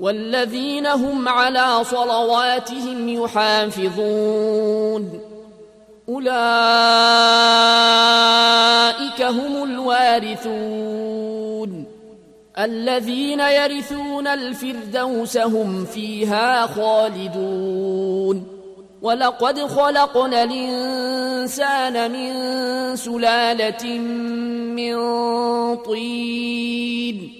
والذين هم على صلواتهم يحافظون. أولئك هم الوارثون. الذين يرثون الفردوس هم فيها خالدون. ولقد خلقنا الإنسان من سلالة من طين.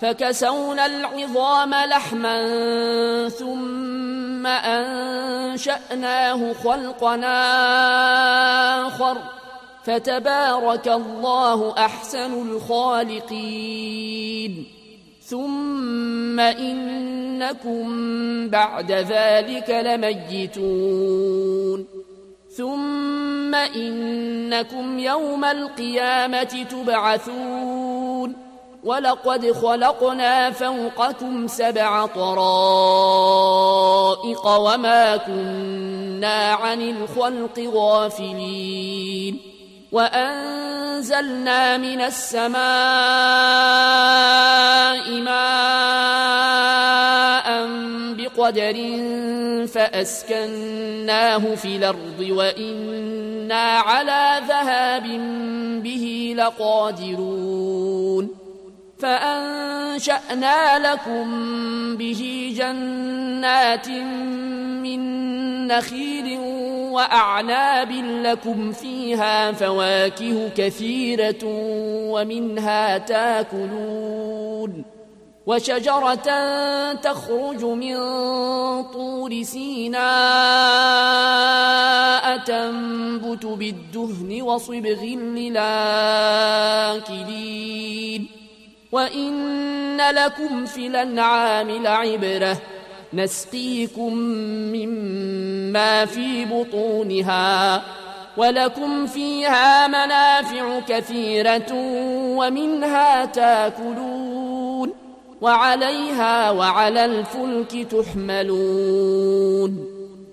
فكسونا العظام لحما ثم أنشأناه خلقنا آخر. فتبارك الله أحسن الخالقين. ثم إنكم بعد ذلك لميتون. ثم إنكم يوم القيامة تبعثون. ولقد خلقنا فوقكم سبع طرائق وما كنا عن الخلق غافلين وأنزلنا من السماء ماء بقدر فأسكناه في الأرض وإنا على ذهاب به لقادرون فأنشأنا لكم به جنات من نخيل وأعناب لكم فيها فواكه كثيرة ومنها تاكلون وشجرة تخرج من طور سيناء تنبت بالدهن وصبغ للآكلين وإن لكم في الأنعام لعبرة نسقيكم مما في بطونها ولكم فيها منافع كثيرة ومنها تاكلون وعليها وعلى الفلك تحملون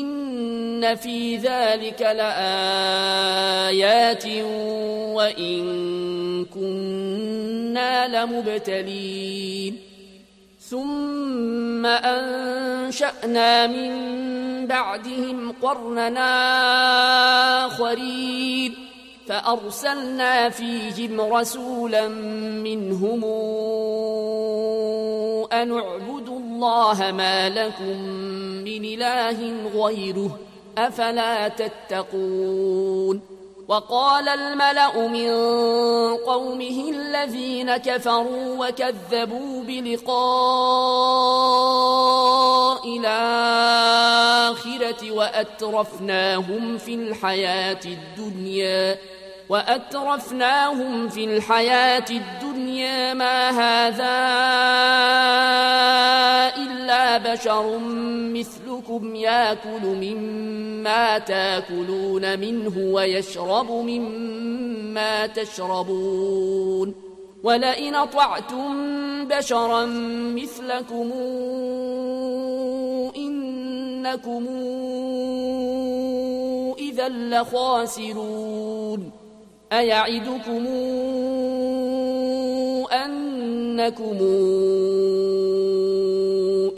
إن في ذلك لآيات وإن كنا لمبتلين ثم أنشأنا من بعدهم قرننا آخرين فأرسلنا فيهم رسولا منهم أن اعبدوا الله ما لكم من إله غيره أفلا تتقون وقال الملأ من قومه الذين كفروا وكذبوا بلقاء الآخرة وأترفناهم في الحياة الدنيا وأترفناهم في الحياة الدنيا ما هذا بشر مثلكم ياكل مما تاكلون منه ويشرب مما تشربون ولئن أطعتم بشرا مثلكم إنكم إذا لخاسرون أيعدكم أنكم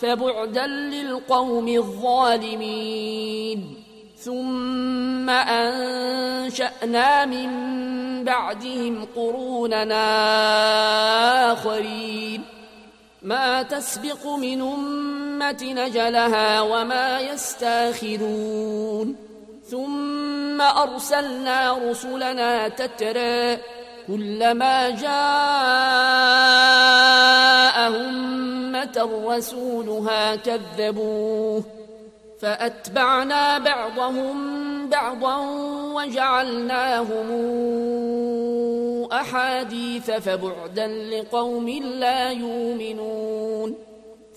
فبعدا للقوم الظالمين. ثم أنشأنا من بعدهم قروننا آخرين. ما تسبق من أمة نجلها وما يستاخرون. ثم أرسلنا رسلنا تترى كلما جاء أمة رسولها كذبوه فأتبعنا بعضهم بعضا وجعلناهم أحاديث فبعدا لقوم لا يؤمنون.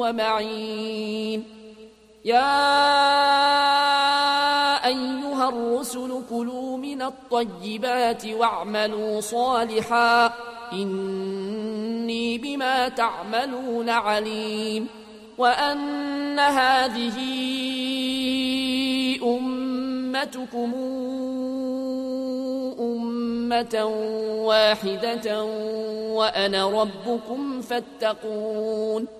ومعين. يا أيها الرسل كلوا من الطيبات واعملوا صالحا. إني بما تعملون عليم. وأن هذه أمتكم أمة واحدة وأنا ربكم فاتقون.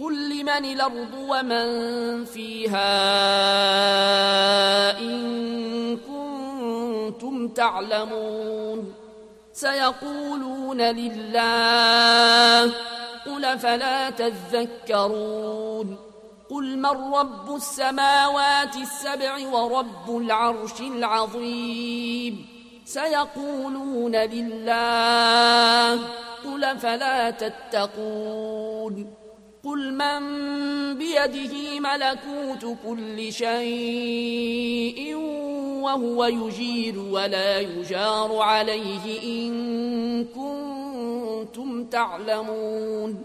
قل لمن الأرض ومن فيها إن كنتم تعلمون سيقولون لله قل فلا تذكرون قل من رب السماوات السبع ورب العرش العظيم سيقولون لله قل فلا تتقون قل من بيده ملكوت كل شيء وهو يجير ولا يجار عليه إن كنتم تعلمون.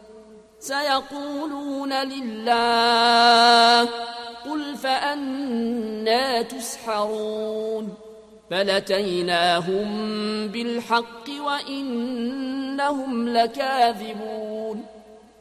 سيقولون لله قل فأنا تسحرون. فلتيناهم بالحق وإنهم لكاذبون.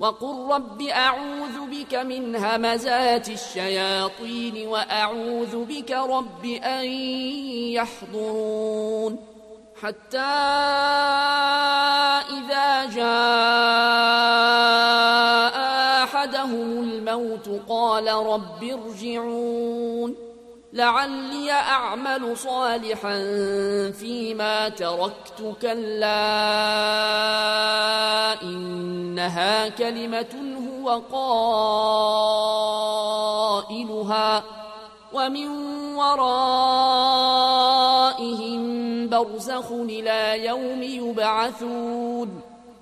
وقل رب أعوذ بك من همزات الشياطين وأعوذ بك رب أن يحضرون حتى إذا جاء أحدهم الموت قال رب ارجعون لعلي أعمل صالحا فيما تركت كلا إنها كلمة هو قائلها ومن ورائهم برزخ إلى يوم يبعثون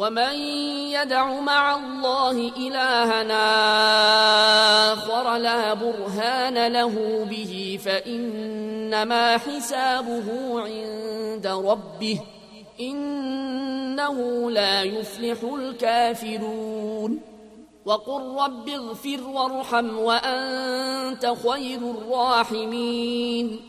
ومن يدع مع الله إلهنا آخر لا برهان له به فإنما حسابه عند ربه إنه لا يفلح الكافرون وقل رب اغفر وارحم وأنت خير الراحمين